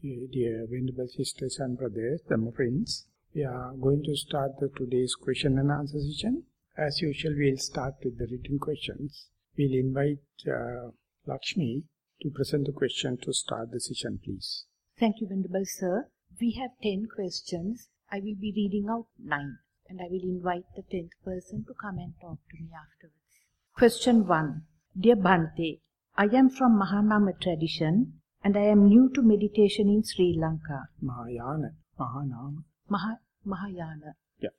Dear Venerable Sisters and Brothers, my friends, we are going to start the today's question and answer session. As usual, we'll start with the written questions. We'll invite uh, Lakshmi to present the question to start the session, please. Thank you, Venerable Sir. We have 10 questions. I will be reading out 9 and I will invite the 10th person to come and talk to me afterwards. Question 1. Dear Bhante, I am from Mahanama tradition and I am new to meditation in Sri Lanka. Mahayana, Mahanama. Maha, Mahayana. Yeah.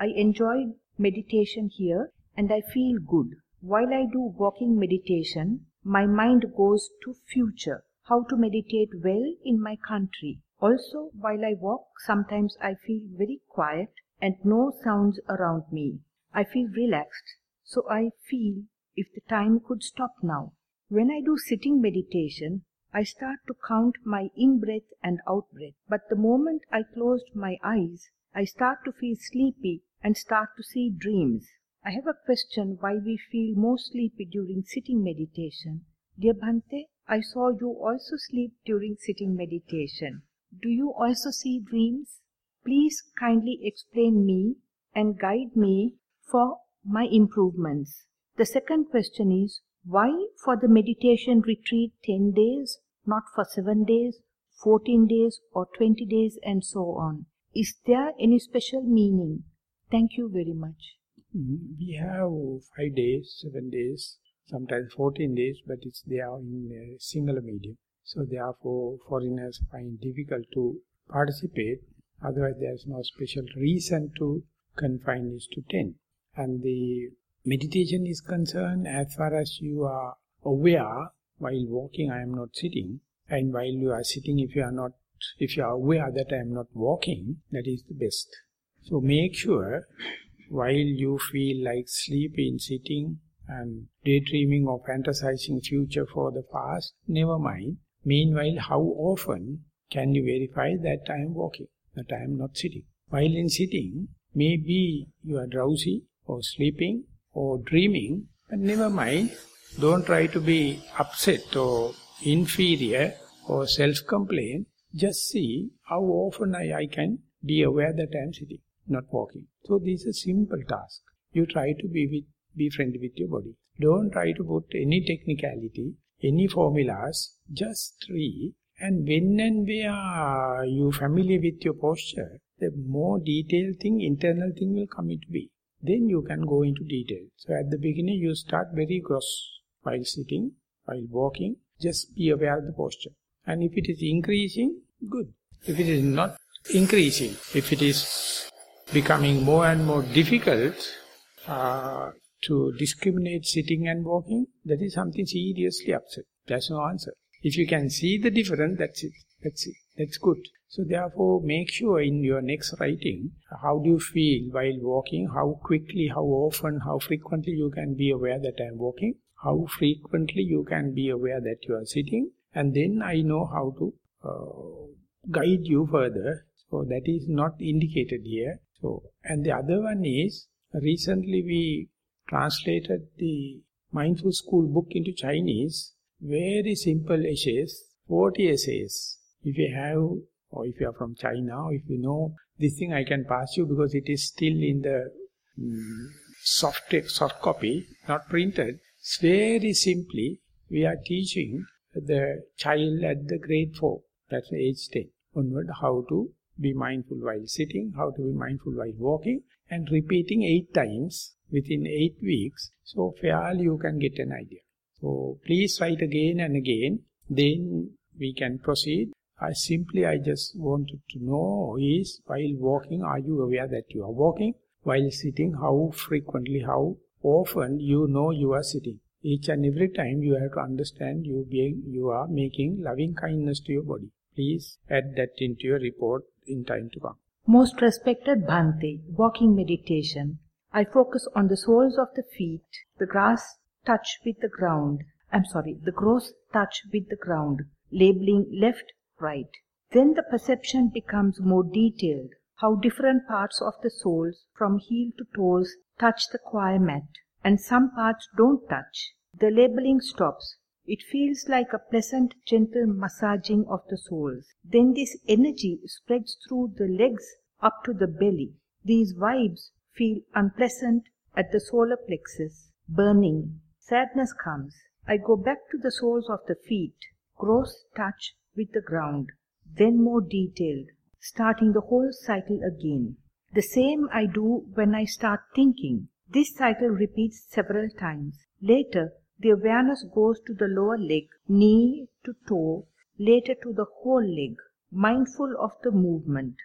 I enjoy meditation here and I feel good. While I do walking meditation, my mind goes to future, how to meditate well in my country. Also, while I walk, sometimes I feel very quiet and no sounds around me. I feel relaxed, so I feel if the time could stop now. When I do sitting meditation, I start to count my in breath and out breath. But the moment I closed my eyes, I start to feel sleepy and start to see dreams. I have a question why we feel more sleepy during sitting meditation. Dear Bhante, I saw you also sleep during sitting meditation. Do you also see dreams? Please kindly explain me and guide me for my improvements. The second question is why for the meditation retreat 10 days, not for 7 days, 14 days, or 20 days, and so on? Is there any special meaning? Thank you very much. Mm, We have five days, seven days, sometimes 14 days, but it's there in a single medium. So therefore, foreigners find difficult to participate. Otherwise, there's no special reason to confine this to 10. And the meditation is concerned as far as you are aware while walking I am not sitting. And while you are sitting if you are not if you are aware that I am not walking that is the best. So make sure while you feel like sleepy in sitting and daydreaming or fantasizing future for the past never mind. Meanwhile how often can you verify that I am walking that I am not sitting? While in sitting maybe you are drowsy or sleeping or dreaming, but never mind. Don't try to be upset or inferior or self-complain. Just see how often I, I can be aware that I am sitting, not walking. So this is a simple task. You try to be with, be friendly with your body. Don't try to put any technicality, any formulas. Just read. And when and where you familiar with your posture, the more detailed thing, internal thing will come into being then you can go into detail. So at the beginning you start very gross while sitting, while walking, just be aware of the posture. And if it is increasing, good. If it is not increasing, if it is becoming more and more difficult uh, to discriminate sitting and walking, that is something seriously upset. That's no answer. If you can see the difference, that's it. That's it. That's good. So therefore, make sure in your next writing, how do you feel while walking, how quickly, how often, how frequently you can be aware that I am walking, how frequently you can be aware that you are sitting, and then I know how to uh, guide you further. So that is not indicated here. So, and the other one is, recently we translated the Mindful School book into Chinese, very simple essays, 40 essays. If you have or if you are from China, if you know this thing, I can pass you because it is still in the mm, soft, soft copy, not printed. It's very simply, we are teaching the child at the grade 4, that's age 10, onward, how to be mindful while sitting, how to be mindful while walking, and repeating 8 times within 8 weeks, so fairly you can get an idea. So please write again and again, then we can proceed I simply, I just wanted to know is, while walking, are you aware that you are walking? While sitting, how frequently, how often you know you are sitting? Each and every time you have to understand you being, you are making loving kindness to your body. Please add that into your report in time to come. Most respected Bhante, walking meditation. I focus on the soles of the feet, the grass touch with the ground. I'm sorry, the gross touch with the ground, labeling left, right. Then the perception becomes more detailed, how different parts of the soles from heel to toes touch the coir mat, and some parts don't touch. The labeling stops. It feels like a pleasant, gentle massaging of the soles. Then this energy spreads through the legs up to the belly. These vibes feel unpleasant at the solar plexus, burning. Sadness comes. I go back to the soles of the feet, gross touch with the ground, then more detailed, starting the whole cycle again. The same I do when I start thinking. This cycle repeats several times. Later, the awareness goes to the lower leg, knee to toe, later to the whole leg, mindful of the movement.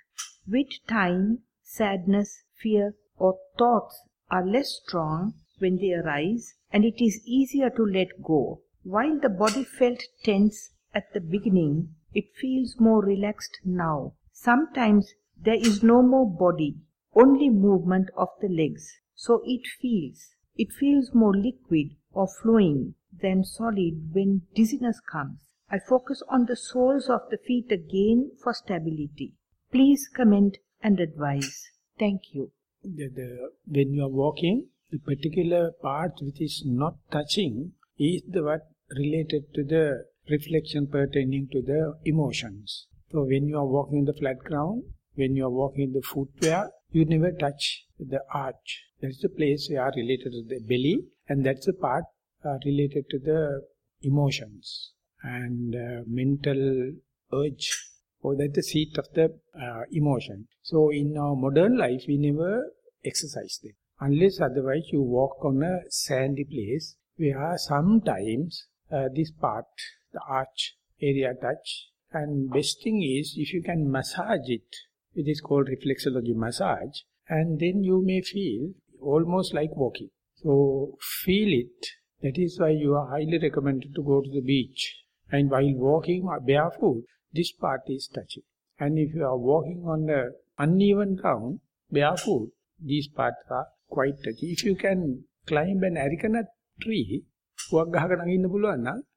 With time, sadness, fear, or thoughts are less strong when they arise, and it is easier to let go. While the body felt tense at the beginning, it feels more relaxed now. Sometimes there is no more body, only movement of the legs. So it feels. It feels more liquid or flowing than solid when dizziness comes. I focus on the soles of the feet again for stability. Please comment and advise. Thank you. The, the, when you are walking, the particular part which is not touching is the what related to the reflection pertaining to the emotions. So when you are walking in the flat ground, when you are walking in the footwear, you never touch the arch. That's the place where are related to the belly and that's the part uh, related to the emotions and uh, mental urge or that's the seat of the uh, emotion. So in our modern life, we never exercise them. Unless otherwise you walk on a sandy place where sometimes uh, this part, the arch area touch and best thing is if you can massage it, it is called reflexology massage and then you may feel almost like walking. So feel it. That is why you are highly recommended to go to the beach. And while walking barefoot, this part is touching. And if you are walking on the uneven ground, barefoot, these parts are quite touchy. If you can climb an arecanut tree,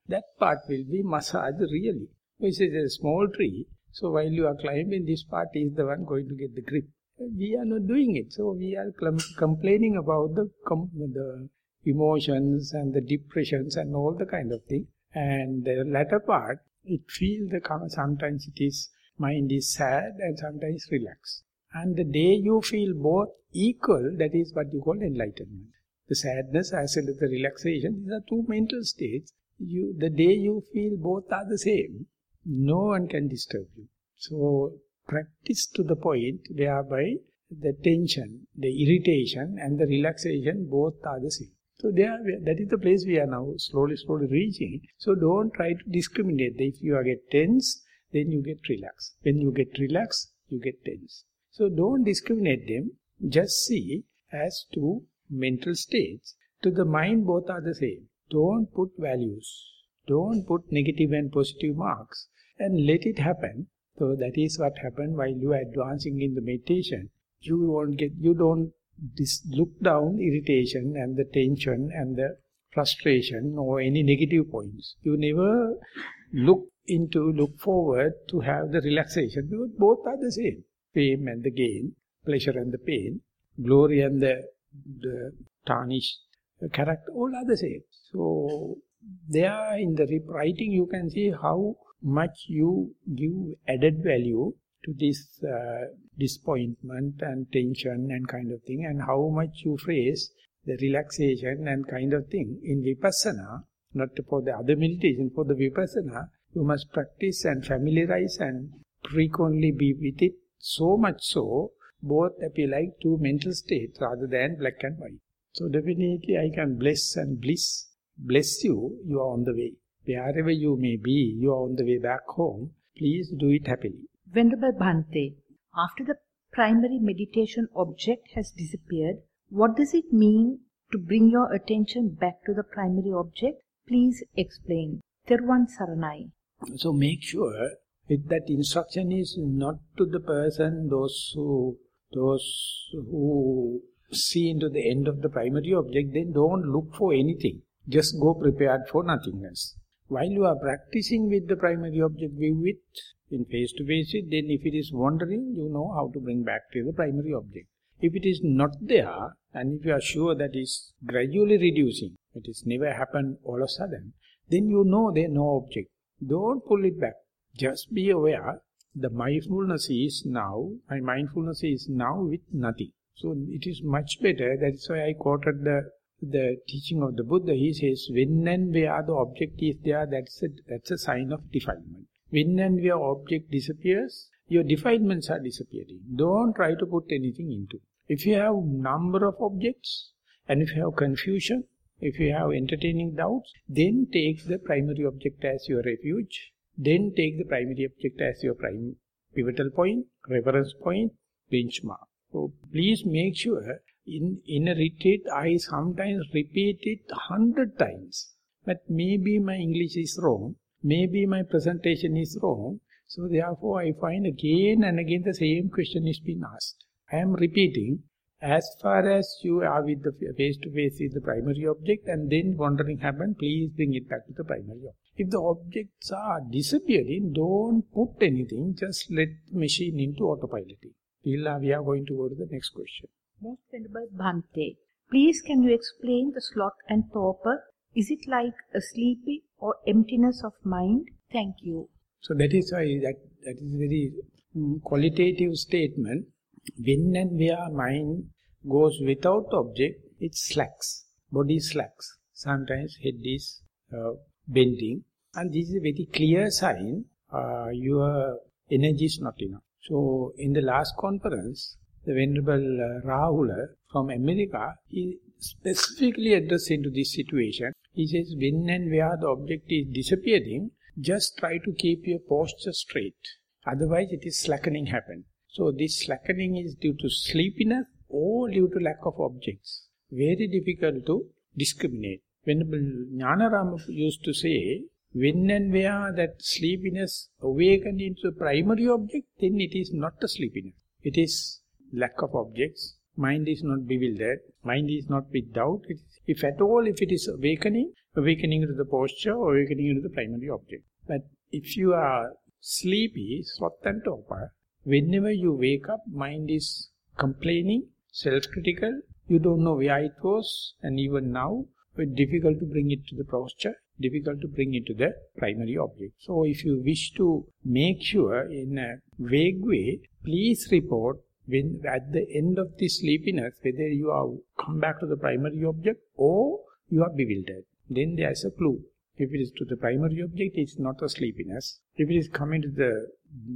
that part will be massaged really. This is a small tree, so while you are climbing, this part is the one going to get the grip. We are not doing it, so we are complaining about the, the emotions and the depressions and all the kind of thing. And the latter part, it feels the sometimes it is mind is sad and sometimes relaxed. And the day you feel both equal, that is what you call enlightenment. The sadness as well as the relaxation, these are two mental states. You, the day you feel both are the same, no one can disturb you. So practice to the point whereby the tension, the irritation and the relaxation both are the same. So there, that is the place we are now slowly, slowly reaching. So don't try to discriminate. If you get tense, then you get relaxed. When you get relaxed, you get tense. So don't discriminate them. Just see as two mental states. To the mind, both are the same. Don't put values. Don't put negative and positive marks. And let it happen. So that is what happened while you are advancing in the meditation. You won't get, you don't look down irritation and the tension and the frustration or any negative points. You never look into, look forward to have the relaxation because both are the same. Fame and the gain, pleasure and the pain, glory and the, the tarnished character, all are the same. So, there in the writing you can see how much you give added value to this uh, disappointment and tension and kind of thing and how much you face the relaxation and kind of thing in vipassana not for the other meditation for the vipassana you must practice and familiarize and frequently be with it so much so both appear like two mental states rather than black and white so definitely i can bless and bliss bless you you are on the way wherever you may be you are on the way back home please do it happily Venerable Bhante, after the primary meditation object has disappeared, what does it mean to bring your attention back to the primary object? Please explain. Theruvan Saranai. So make sure that instruction is not to the person, those who, those who see into the end of the primary object, then don't look for anything. Just go prepared for nothingness. While you are practicing with the primary object view with in face-to-face -face, then if it is wandering, you know how to bring back to the primary object. If it is not there, and if you are sure that is gradually reducing, it is never happened all of a sudden, then you know there no object. Don't pull it back. Just be aware the mindfulness is now, my mindfulness is now with nothing. So it is much better. That's why I quoted the the teaching of the Buddha. He says, when and where the object is there, that's a, that's a sign of defilement. When and where object disappears, your defilements are disappearing. Don't try to put anything into. If you have number of objects, and if you have confusion, if you have entertaining doubts, then take the primary object as your refuge. Then take the primary object as your prime pivotal point, reference point, benchmark. So please make sure in, in a retreat I sometimes repeat it hundred times. But maybe my English is wrong, maybe my presentation is wrong. So therefore I find again and again the same question is being asked. I am repeating as far as you are with the face-to-face with the primary object and then wandering happen, please bring it back to the primary object. If the objects are disappearing, don't put anything, just let the machine into autopiloting. We are going to go to the next question. Most Venerable Bhante, please can you explain the sloth and torpor? Is it like a sleepy or emptiness of mind? Thank you. So that is why that, that is very um, qualitative statement. When and where mind goes without object, it slacks. Body slacks. Sometimes head is uh, bending. And this is a very clear sign uh, your energy is not enough. So in the last conference, the Venerable uh, Rahula from America, he specifically addressed into this situation. He says, when and where the object is disappearing, just try to keep your posture straight. Otherwise, it is slackening happen. So this slackening is due to sleepiness or due to lack of objects. Very difficult to discriminate. Venerable Jnanarama used to say, when and where that sleepiness awakened into the primary object, then it is not a sleepiness. It is lack of objects. Mind is not bewildered. Mind is not with doubt. if at all, if it is awakening, awakening into the posture, or awakening into the primary object. But if you are sleepy, sloth and whenever you wake up, mind is complaining, self-critical, you don't know where it was, and even now, it's difficult to bring it to the posture, difficult to bring it to the primary object. So if you wish to make sure in a vague way, please report when at the end of the sleepiness, whether you are come back to the primary object or you are bewildered, then there is a clue. If it is to the primary object, it's not a sleepiness. If it is coming to the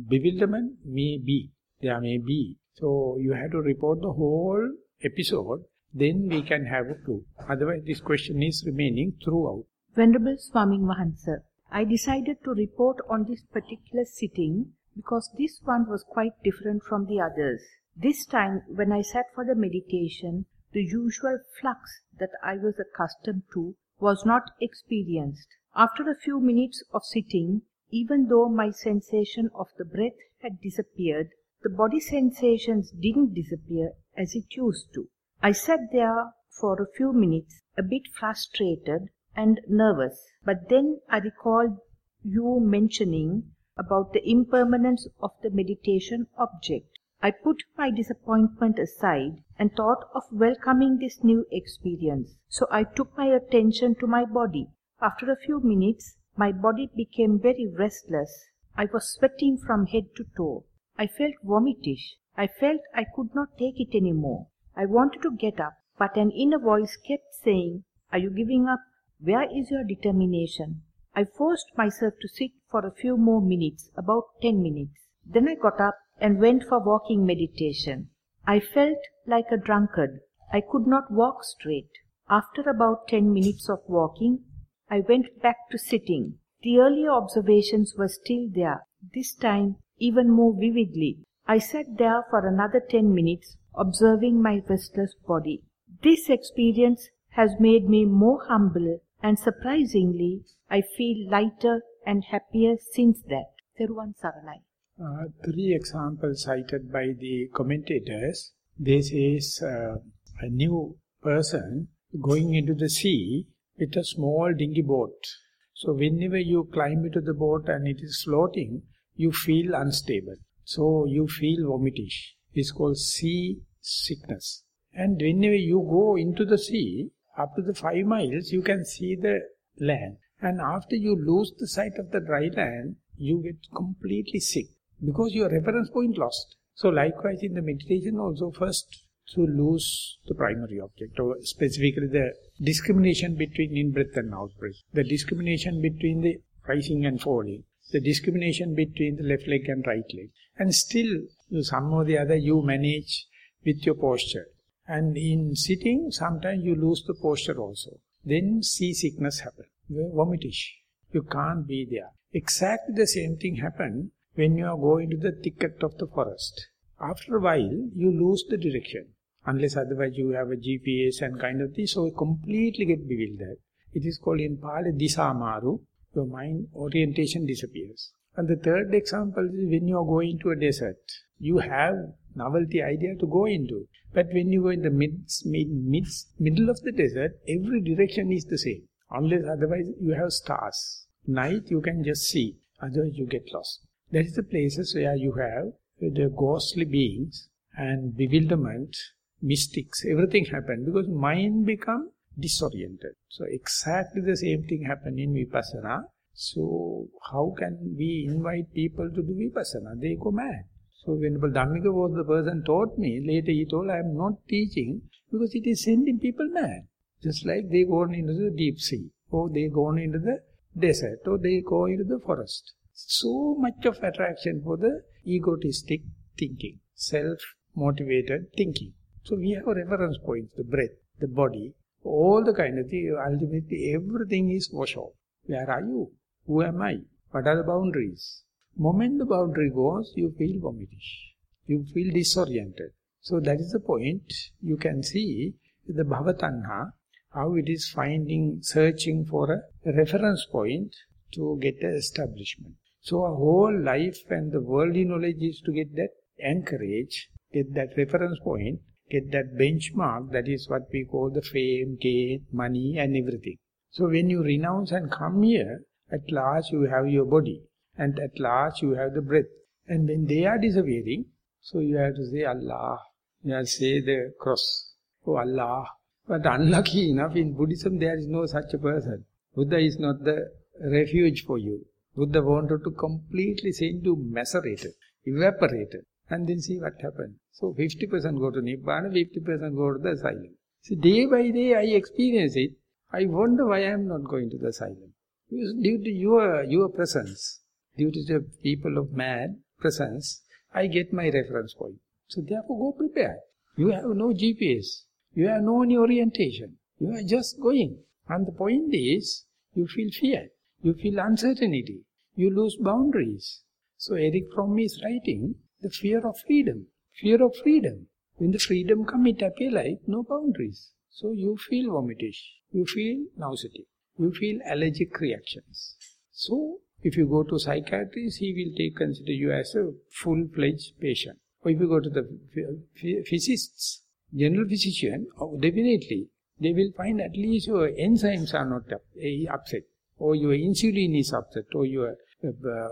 bewilderment, may be. There may be. So you have to report the whole episode, then we can have a clue. Otherwise, this question is remaining throughout. Venerable Swamin Wahanse, I decided to report on this particular sitting because this one was quite different from the others. This time, when I sat for the meditation, the usual flux that I was accustomed to was not experienced. After a few minutes of sitting, even though my sensation of the breath had disappeared, the body sensations didn't disappear as it used to. I sat there for a few minutes, a bit frustrated and nervous, but then I recalled you mentioning about the impermanence of the meditation object. I put my disappointment aside and thought of welcoming this new experience. So I took my attention to my body. After a few minutes, my body became very restless. I was sweating from head to toe. I felt vomitish. I felt I could not take it any more. I wanted to get up, but an inner voice kept saying, Are you giving up? Where is your determination? I forced myself to sit for a few more minutes, about ten minutes. Then I got up and went for walking meditation. I felt like a drunkard. I could not walk straight. After about ten minutes of walking, I went back to sitting. The earlier observations were still there, this time even more vividly. I sat there for another ten minutes, observing my restless body. This experience has made me more humble, and surprisingly, I feel lighter and happier since that. Theruvan Saranai. Uh, three examples cited by the commentators. This is uh, a new person going into the sea with a small dinghy boat. So whenever you climb into the boat and it is floating, you feel unstable. So you feel vomitish. It's called sea sickness. And whenever you go into the sea, up to the five miles, you can see the land. And after you lose the sight of the dry land, you get completely sick because your reference point lost. So likewise in the meditation also first to lose the primary object or specifically the discrimination between in-breath and out-breath, the discrimination between the rising and falling, the discrimination between the left leg and right leg. And still, you some or the other, you manage with your posture. And in sitting, sometimes you lose the posture also. Then seasickness happen, vomitish. You can't be there. Exactly the same thing happen when you are going to the thicket of the forest. After a while, you lose the direction. Unless otherwise you have a GPS and kind of thing, so you completely get bewildered. It is called in Pali Disamaru, your mind orientation disappears. And the third example is when you are going to a desert, you have novelty idea to go into. But when you go in the mid, mid, mid, middle of the desert, every direction is the same. Unless otherwise you have stars. Night you can just see, otherwise you get lost. That is the places where you have the ghostly beings and bewilderment, mystics, everything happen because mind become disoriented. So exactly the same thing happen in Vipassana. So how can we invite people to do Vipassana? They go mad. So Venerable Dhammika was the person taught me, later he told I am not teaching because it is sending people mad. Just like they go into the deep sea, or they go into the desert, or they go into the forest. So much of attraction for the egotistic thinking, self-motivated thinking. So we have reference points, the breath, the body, all the kind of thing, ultimately everything is wash off. Where are you? Who am I? What are the boundaries? Moment the boundary goes, you feel vomitish. You feel disoriented. So that is the point. You can see the Bhavatanha, how it is finding, searching for a reference point to get an establishment. So our whole life and the worldly knowledge is to get that anchorage, get that reference point, get that benchmark, that is what we call the fame, gain, money and everything. So when you renounce and come here, at last you have your body and at last you have the breath. And when they are disappearing, so you have to say Allah, you have to say the cross, oh Allah. But unlucky enough, in Buddhism there is no such a person. Buddha is not the refuge for you. Buddha wanted to completely send you macerated, evaporated and then see what happens. So 50% go to Nibbana, 50% go to the asylum. See, day by day I experience it. I wonder why I am not going to the asylum. Due to your, your presence, due to the people of man presence, I get my reference point. So therefore go prepared. You have no GPS. You have no orientation. You are just going. And the point is, you feel fear. You feel uncertainty. You lose boundaries. So Erich Fromm is writing, the fear of freedom. Fear of freedom. When the freedom comes, it appears like no boundaries. So you feel vomitish, you feel nauseatic, you feel allergic reactions. So if you go to psychiatrist, he will take consider you as a full-fledged patient. Or if you go to the physicists, general physician, oh, definitely, they will find at least your enzymes are not up, eh, upset, or your insulin is upset, or your uh,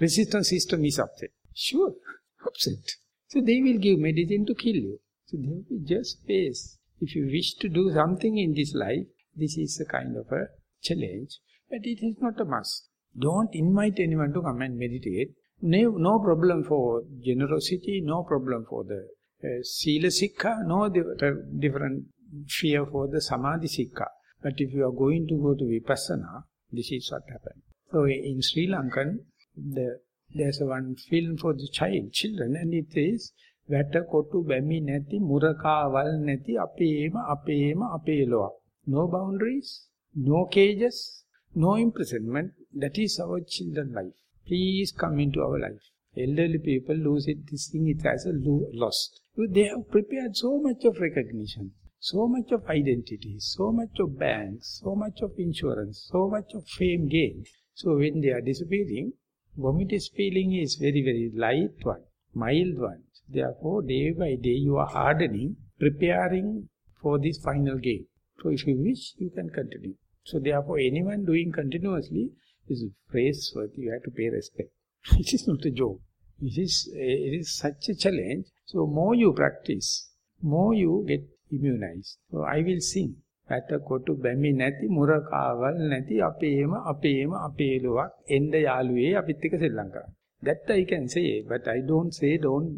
resistance system is upset. Sure, upset. So they will give medicine to kill you. So they will be just face. If you wish to do something in this life, this is a kind of a challenge, but it is not a must. Don't invite anyone to come and meditate. No, no problem for generosity, no problem for the uh, Sila Sikha, no different fear for the Samadhi Sikha. But if you are going to go to Vipassana, this is what happened. So in Sri Lankan, the there's one film for the child, children, and it is වැට කොටු බැමි නැති මුරකාවල් නැති අපේම අපේම අපේලොවක්. No boundaries, no cages, no imprisonment. that is our children life. Please come into our life. Elderly people lose it, this thing it as a lost. They have prepared so much of recognition, so much of identity, so much of banks, so much of insurance, so much of fame gain. So when they are disappearing, Vomitous feeling is very, very light one, mild one. Therefore, day by day you are hardening, preparing for this final game. So if you wish, you can continue. So therefore, anyone doing continuously is praiseworthy. You have to pay respect. it is not a joke. It is, it is such a challenge. So more you practice, more you get immunized. So I will sing. වැට කොටු බැමි නැති මුරකාවල් නැති අපේම අපේම අපේලුවක් එන්න යාළුවේ අපිත් එක්ක සෙල්ලම් කරන්න. That I can say, but I don't say don't,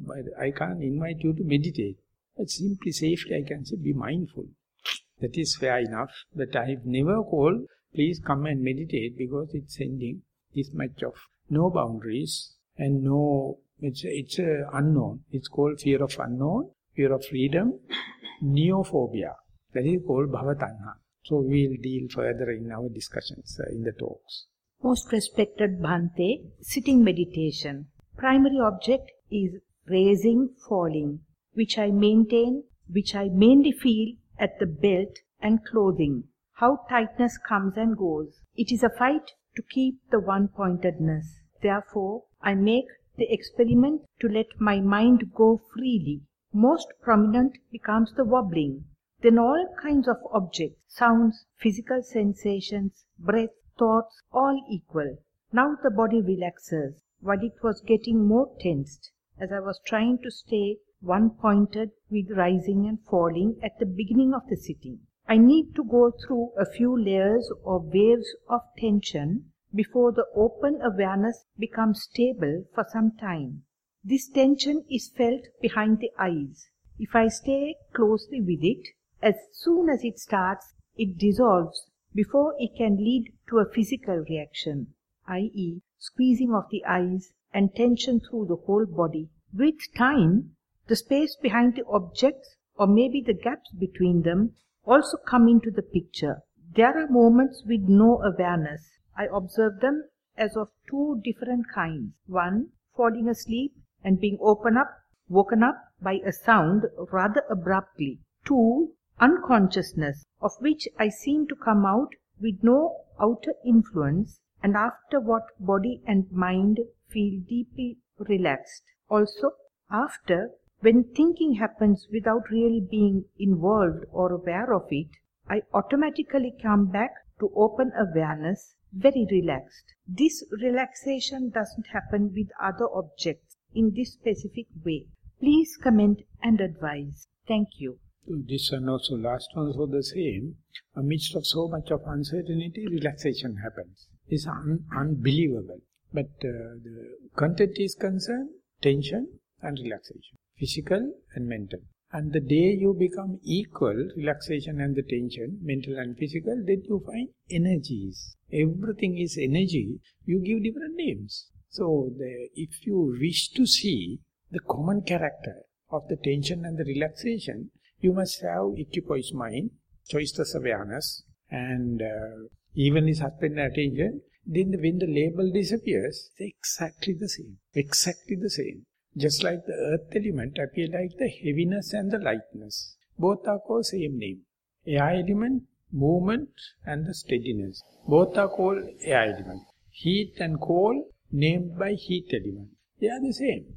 I can't invite you to meditate. But simply safely I can say be mindful. That is fair enough, but I've never called, please come and meditate because it's sending this much of no boundaries and no, it's, it's unknown. It's called fear of unknown, fear of freedom, neophobia. That is called bhavatanha. So we'll deal further in our discussions, uh, in the talks. Most respected Bhante, sitting meditation. Primary object is raising, falling, which I maintain, which I mainly feel at the belt and clothing. How tightness comes and goes. It is a fight to keep the one-pointedness. Therefore, I make the experiment to let my mind go freely. Most prominent becomes the wobbling. Then all kinds of objects, sounds, physical sensations, breath, thoughts, all equal. Now the body relaxes, while it was getting more tensed, as I was trying to stay one-pointed with rising and falling at the beginning of the sitting. I need to go through a few layers or waves of tension before the open awareness becomes stable for some time. This tension is felt behind the eyes. If I stay closely with it, as soon as it starts, it dissolves before it can lead to a physical reaction, i.e., squeezing of the eyes and tension through the whole body. With time, the space behind the objects, or maybe the gaps between them, also come into the picture. There are moments with no awareness. I observe them as of two different kinds. One, falling asleep and being open up, woken up by a sound rather abruptly. Two, unconsciousness, of which I seem to come out with no outer influence and after what body and mind feel deeply relaxed. Also, after when thinking happens without really being involved or aware of it, I automatically come back to open awareness, very relaxed. This relaxation doesn't happen with other objects in this specific way. Please comment and advise. Thank you. This one also, last one also the same. Amidst of so much of uncertainty, relaxation happens. It's un unbelievable. But uh, the content is concerned, tension and relaxation physical and mental. And the day you become equal, relaxation and the tension, mental and physical, then you find energies. Everything is energy, you give different names. So the, if you wish to see the common character of the tension and the relaxation, you must have equipoise mind, choiceless awareness, and uh, evenly suspended attention. Then when the label disappears, it's exactly the same. Exactly the same. Just like the earth element appear like the heaviness and the lightness. Both are called same name. Air element, movement and the steadiness. Both are called air element. Heat and cold named by heat element. They are the same.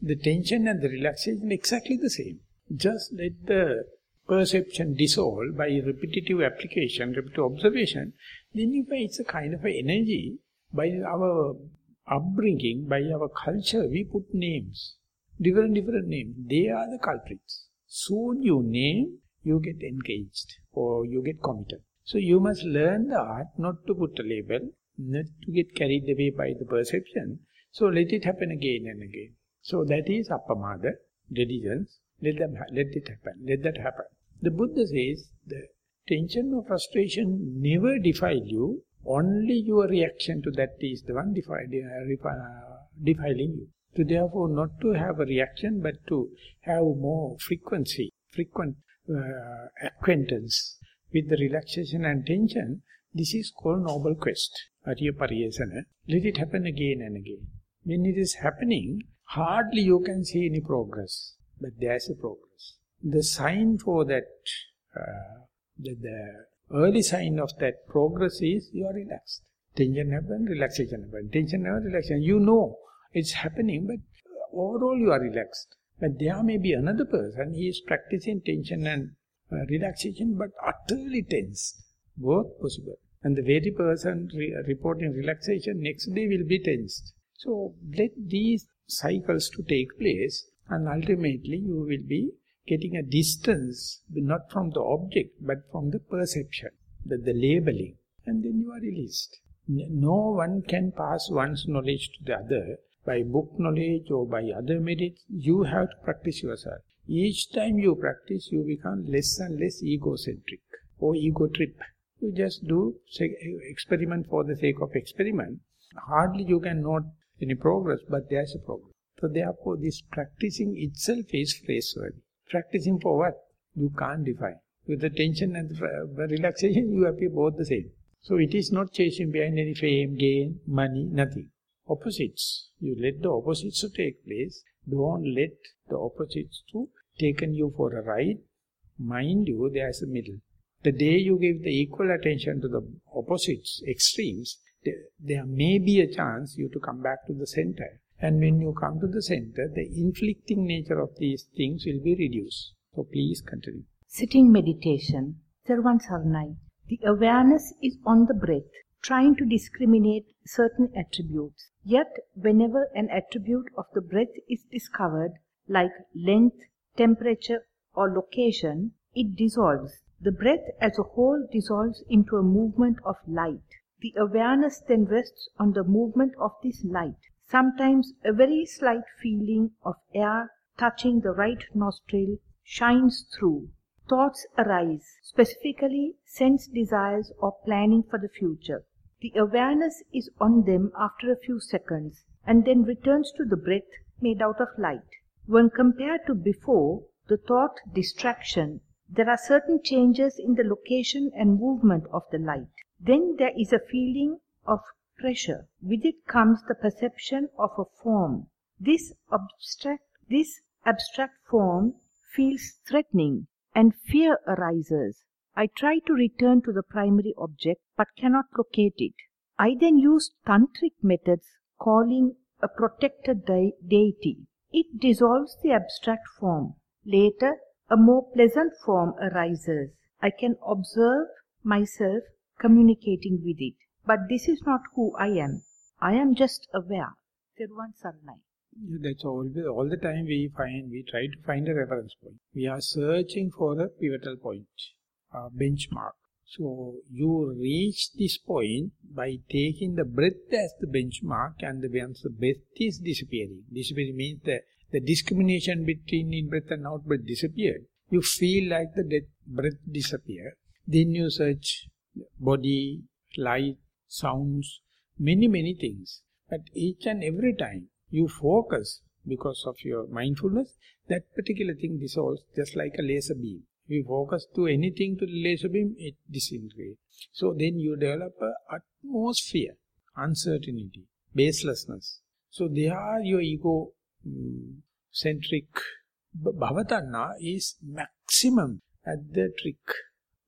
The tension and the relaxation exactly the same. Just let the perception dissolve by repetitive application, repetitive observation, then you find it's a kind of energy by our upbringing, by our culture, we put names. Different, different names. They are the culprits. Soon you name, you get engaged or you get committed. So you must learn the art not to put a label, not to get carried away by the perception. So let it happen again and again. So that is appamada, religions. Let them let it happen. Let that happen. The Buddha says the tension or frustration never defile you only your reaction to that is the one defiling you. So therefore not to have a reaction but to have more frequency, frequent uh, acquaintance with the relaxation and tension, this is called noble quest. Let it happen again and again. When it is happening, hardly you can see any progress, but there's a progress. The sign for that, uh, the early sign of that progress is you are relaxed. Tension happen, relaxation happen. Tension happen, relaxation. You know it's happening, but overall you are relaxed. But there may be another person, he is practicing tension and uh, relaxation, but utterly tense. Both possible. And the very person re reporting relaxation, next day will be tensed. So let these cycles to take place and ultimately you will be getting a distance, not from the object, but from the perception, the, the labeling, and then you are released. No one can pass one's knowledge to the other by book knowledge or by other merits. You have to practice yourself. Each time you practice, you become less and less egocentric or ego trip. You just do experiment for the sake of experiment. Hardly you can note any progress, but there's a progress. So therefore, this practicing itself is praiseworthy. Practicing for what? You can't define. With the tension and the relaxation, you appear both the same. So it is not chasing behind any fame, gain, money, nothing. Opposites. You let the opposites to take place. Don't let the opposites to taken you for a ride. Mind you, there's a middle. The day you give the equal attention to the opposites, extremes, there may be a chance you to come back to the center. And when you come to the center, the inflicting nature of these things will be reduced. So please continue. Sitting meditation, Sirvan Sarnai. The awareness is on the breath, trying to discriminate certain attributes. Yet, whenever an attribute of the breath is discovered, like length, temperature, or location, it dissolves. The breath as a whole dissolves into a movement of light. The awareness then rests on the movement of this light. Sometimes a very slight feeling of air touching the right nostril shines through. Thoughts arise, specifically sense desires or planning for the future. The awareness is on them after a few seconds and then returns to the breath made out of light. When compared to before, the thought distraction, there are certain changes in the location and movement of the light. Then there is a feeling of pressure. With it comes the perception of a form. This abstract, this abstract form feels threatening and fear arises. I try to return to the primary object but cannot locate it. I then use tantric methods calling a protector de deity. It dissolves the abstract form. Later, a more pleasant form arises. I can observe myself communicating with it. But this is not who I am. I am just aware. Theruvan Saranai. That's all. All the time we find, we try to find a reference point. We are searching for a pivotal point, a benchmark. So you reach this point by taking the breath as the benchmark and the, once the breath is disappearing. Disappearing means that the discrimination between in-breath and out-breath disappeared. You feel like the breath disappear. Then you search body, light, sounds, many, many things. But each and every time you focus because of your mindfulness, that particular thing dissolves just like a laser beam. If you focus to anything to the laser beam, it disintegrates. So then you develop a atmosphere, uncertainty, baselessness. So there your ego um, centric bhavatanha is maximum at the trick.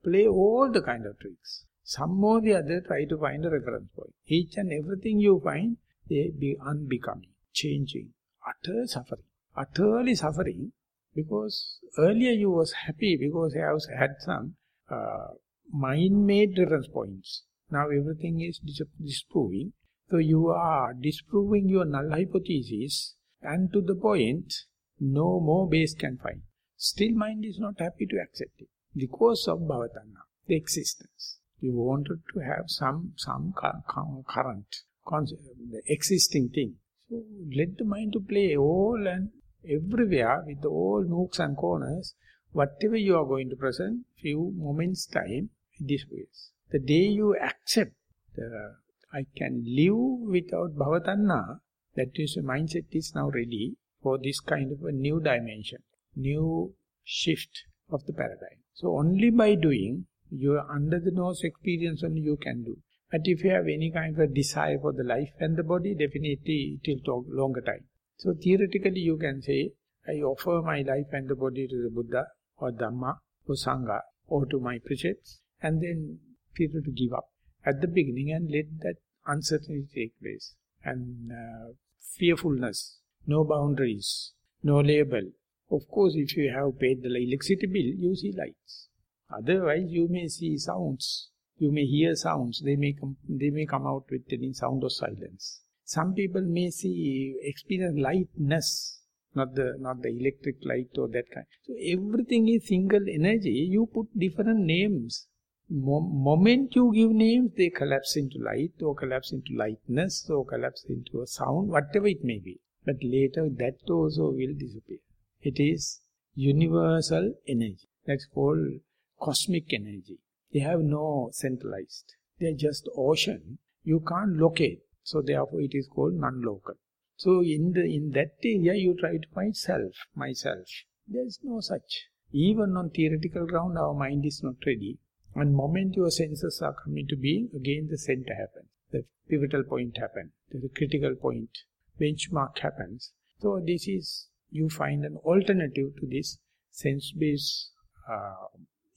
Play all the kind of tricks. Some or the other try to find a reference point. Each and everything you find, they be unbecoming changing, utter suffering, utterly suffering, because earlier you was happy because I have had some uh, mind-made reference points. Now everything is dis disproving. So you are disproving your null hypothesis and to the point, no more base can find. Still mind is not happy to accept it because of bhavatanha, the existence. You wanted to have some some current, the existing thing. So let the mind to play all and everywhere with all nooks and corners. Whatever you are going to present, few moments time, this ways. The day you accept the, I can live without bhavatanha, that is the mindset is now ready for this kind of a new dimension, new shift of the paradigm. So only by doing, your under the nose experience only you can do. But if you have any kind of desire for the life and the body, definitely it will take longer time. So theoretically you can say, I offer my life and the body to the Buddha or Dhamma or Sangha or to my precepts and then feel to give up at the beginning and let that uncertainty take place. And uh, fearfulness, no boundaries, no label. Of course, if you have paid the electricity bill, you see lights. Otherwise, you may see sounds you may hear sounds, they may come, they may come out with any sound or silence. Some people may see, experience lightness, not the not the electric light or that kind. So everything is single energy. You put different names. Mo moment you give names, they collapse into light or collapse into lightness or collapse into a sound, whatever it may be. But later that also will disappear. It is universal energy. That's called cosmic energy. They have no centralized. They are just ocean. You can't locate. So therefore it is called non-local. So in the in that area you try to find self, myself. There is no such. Even on theoretical ground our mind is not ready. And moment your senses are coming to being, again the center happens. The pivotal point happens. The critical point, benchmark happens. So this is, you find an alternative to this sense-based, uh,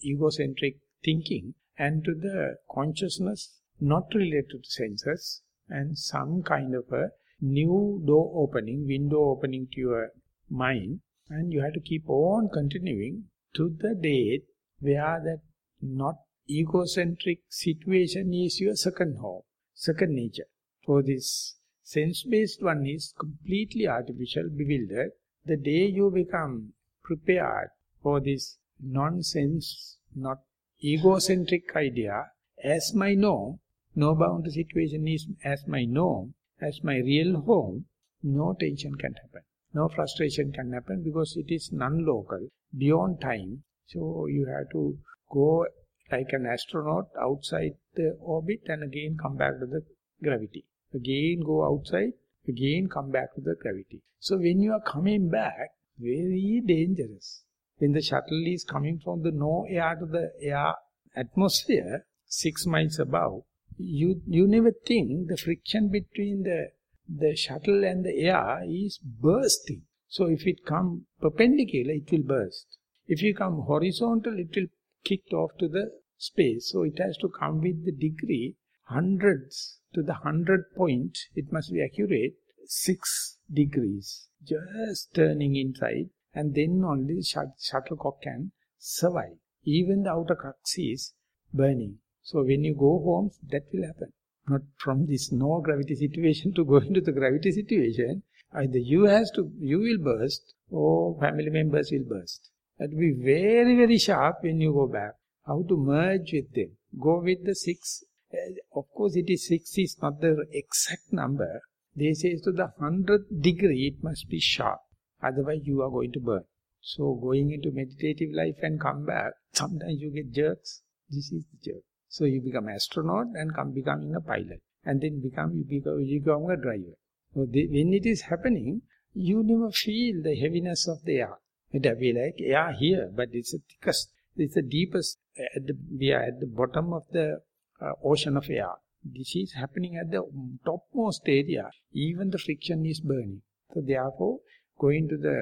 egocentric thinking and to the consciousness not related to senses and some kind of a new door opening, window opening to your mind and you have to keep on continuing to the date where that not egocentric situation is your second home, second nature. For this sense-based one is completely artificial, bewildered. The day you become prepared for this nonsense, not egocentric idea, as my norm, no boundary situation is as my norm, as my real home, no tension can happen. No frustration can happen because it is non-local, beyond time. So you have to go like an astronaut outside the orbit and again come back to the gravity. Again go outside, again come back to the gravity. So when you are coming back, very dangerous. When the shuttle is coming from the no air to the air atmosphere, six miles above, you you never think the friction between the the shuttle and the air is bursting. So if it come perpendicular, it will burst. If you come horizontal, it will kick off to the space. So it has to come with the degree, hundreds to the hundred point, it must be accurate, six degrees, just turning inside, and then only shuttlecock can survive. Even the outer crux is burning. So when you go home, that will happen. Not from this no gravity situation to go into the gravity situation. Either you has to, you will burst or family members will burst. That will be very, very sharp when you go back. How to merge with them. Go with the six. Uh, of course, it is six is not the exact number. They say to the hundredth degree, it must be sharp. Otherwise, you are going to burn. So, going into meditative life and come back, sometimes you get jerks. This is the jerk. So you become astronaut and come becoming a pilot. And then become you become, you become a driver. So when it is happening, you never feel the heaviness of the air. It will be like air here, but it's the thickest, it's the deepest, at the, we are at the bottom of the uh, ocean of air. This is happening at the topmost area. Even the friction is burning. So therefore, going to the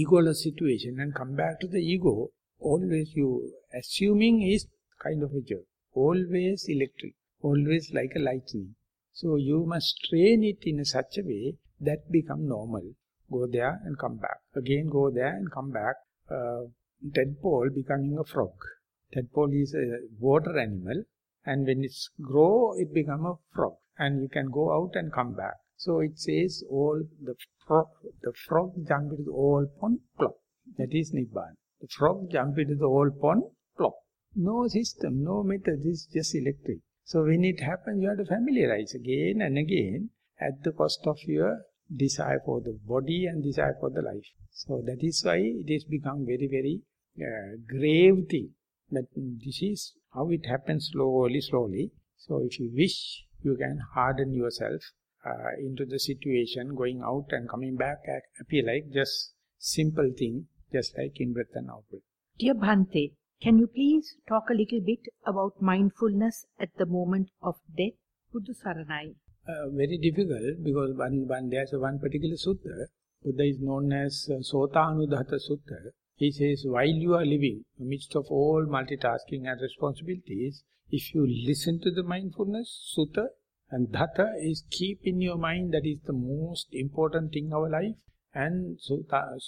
egoless situation and come back to the ego, always you assuming is kind of a joke always electric, always like a lightning. So you must train it in such a way that become normal. Go there and come back. Again go there and come back. Uh, tadpole becoming a frog. Tadpole is a water animal and when it's grow it become a frog and you can go out and come back. So it says all the frog, the frog jump into the old pond plop. That is Nibbana. The frog jump into the old pond plop. No system, no method, it's just electric. So when it happens, you have to familiarize again and again at the cost of your desire for the body and desire for the life. So that is why it has become very, very uh, grave thing. But this is how it happens slowly, slowly. So if you wish, you can harden yourself uh, into the situation, going out and coming back, appear like just simple thing, just like in-breath and out-breath. Dear Bhante, can you please talk a little bit about mindfulness at the moment of death? Buddha Saranai. Uh, very difficult because one, one, there's one particular sutta, Buddha is known as uh, Sotanudhata Sutta. He says, while you are living, amidst of all multitasking and responsibilities, if you listen to the mindfulness sutta, and dhata is keep in your mind that is the most important thing in our life, and sutta,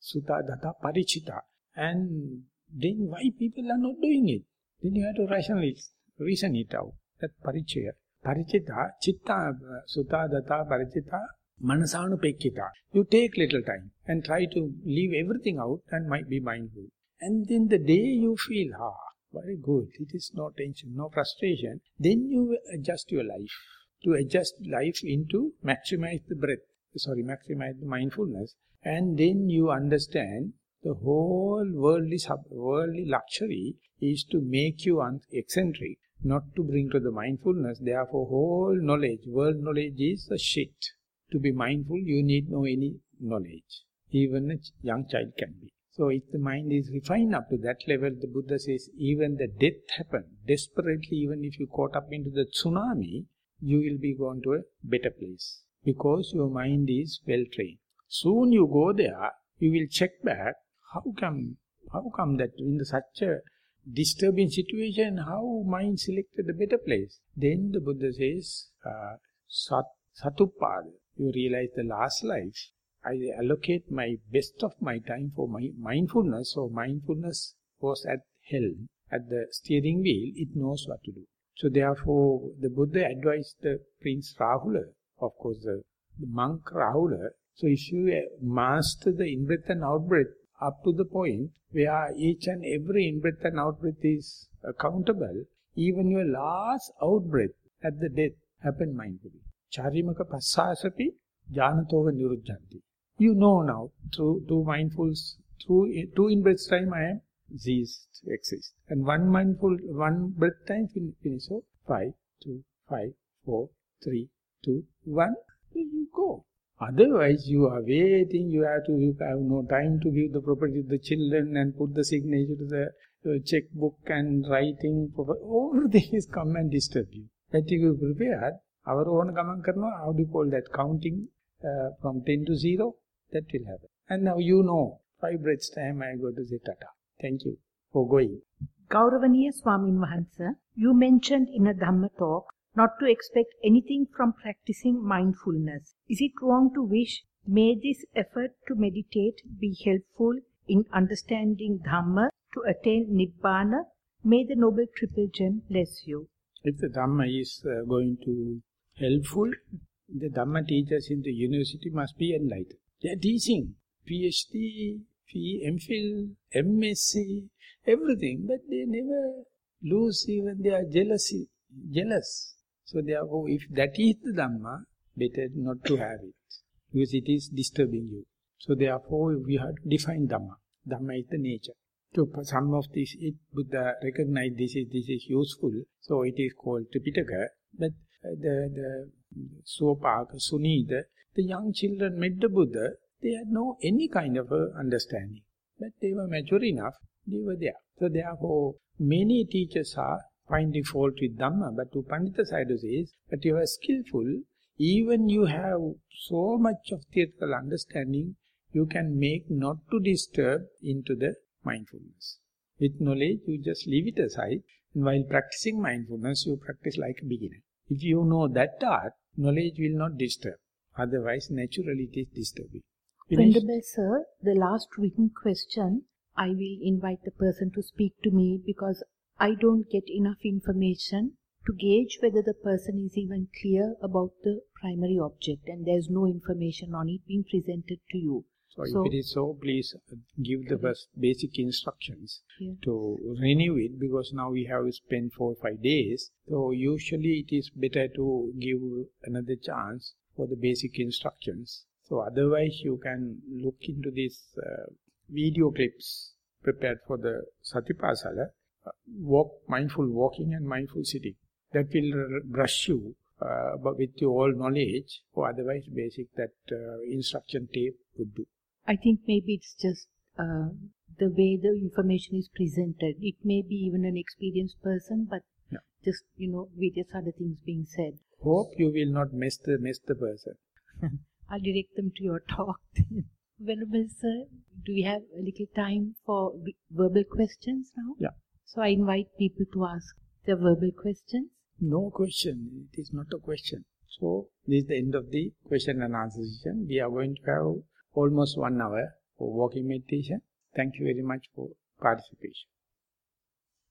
sutta dhata parichita, and then why people are not doing it? Then you have to rationalize, reason it out. That parichaya. Parichita, chitta, sutta, datta, parichita, Manasanupekkita. You take little time and try to leave everything out and might be mindful. And then the day you feel, ah, very good, it is no tension, no frustration, then you adjust your life. To adjust life into maximize the breath, sorry, maximize the mindfulness. And then you understand the whole worldly, sub, worldly luxury is to make you eccentric, not to bring to the mindfulness. Therefore, whole knowledge, world knowledge is a shit. To be mindful, you need no any knowledge. Even a young child can be. So if the mind is refined up to that level, the Buddha says, even the death happen, desperately, even if you caught up into the tsunami, you will be gone to a better place. Because your mind is well trained. Soon you go there, you will check back, how come, how come that in such a disturbing situation, how mind selected a better place? Then the Buddha says, uh, sat, satuppada, you realize the last life, I allocate my best of my time for my mindfulness. So mindfulness was at helm, at the steering wheel, it knows what to do. So therefore, the Buddha advised the Prince Rahula, of course the, monk Rahula, so if you master the in-breath and out-breath, up to the point where each and every in-breath and out-breath is accountable, even your last out-breath at the death happen mindfully. Charimaka passasapi janatova nirujjanti. You know now, through, two mindful, through two in-breath time I am these exist. And one mindful, one breath time finish. So, 5, 2, 5, 4, 3, 2, 1, you go. Otherwise, you are waiting, you have to, you have no time to give the property to the children and put the signature to the uh, checkbook and writing. All these come and disturb you. That you prepared, our own kaman karno, how do you call that, counting uh, from 10 to 0? That will happen. And now you know, five breaths time I go to say tata. Thank you for going. Gauravaniya Swamin Wahanse, you mentioned in a Dhamma talk not to expect anything from practicing mindfulness. Is it wrong to wish, may this effort to meditate be helpful in understanding Dhamma to attain Nibbana? May the Noble Triple Gem bless you. If the Dhamma is uh, going to helpful, the Dhamma teachers in the university must be enlightened. They are teaching PhD, MPhil, MSc, everything, but they never lose even their jealousy, jealous. So they therefore, if that is the Dhamma, better not to have it, because it is disturbing you. So therefore, we have to define Dhamma. Dhamma is the nature. So some of this, it, Buddha recognized this is, this is useful, so it is called Tripitaka. But uh, the, the Sopaka, Sunita, the young children met the Buddha, they had no any kind of understanding. But they were mature enough, they were there. So therefore, many teachers are finding fault with Dhamma, but to Pandita Sayadaw says, but you are skillful, even you have so much of theoretical understanding, you can make not to disturb into the mindfulness. With knowledge, you just leave it aside, and while practicing mindfulness, you practice like a beginner. If you know that art, knowledge will not disturb. Otherwise, naturally it is disturbing. Venerable Sir, the last written question, I will invite the person to speak to me because I don't get enough information to gauge whether the person is even clear about the primary object and there's no information on it being presented to you. So, so if it is so, please uh, give the first basic instructions yeah. to renew it because now we have spent four or five days. So usually it is better to give another chance for the basic instructions. So otherwise you can look into these uh, video clips prepared for the Satipasala walk, mindful walking and mindful sitting. That will brush you uh, but with your all knowledge or otherwise basic that uh, instruction tape would do. I think maybe it's just uh, the way the information is presented. It may be even an experienced person, but yeah. just, you know, various other things being said. Hope you will not miss the, mess the person. I'll direct them to your talk. Venerable sir, do we have a little time for verbal questions now? Yeah. So I invite people to ask their verbal questions. No question. It is not a question. So this is the end of the question and answer session. We are going to have almost one hour for walking meditation. Thank you very much for participation.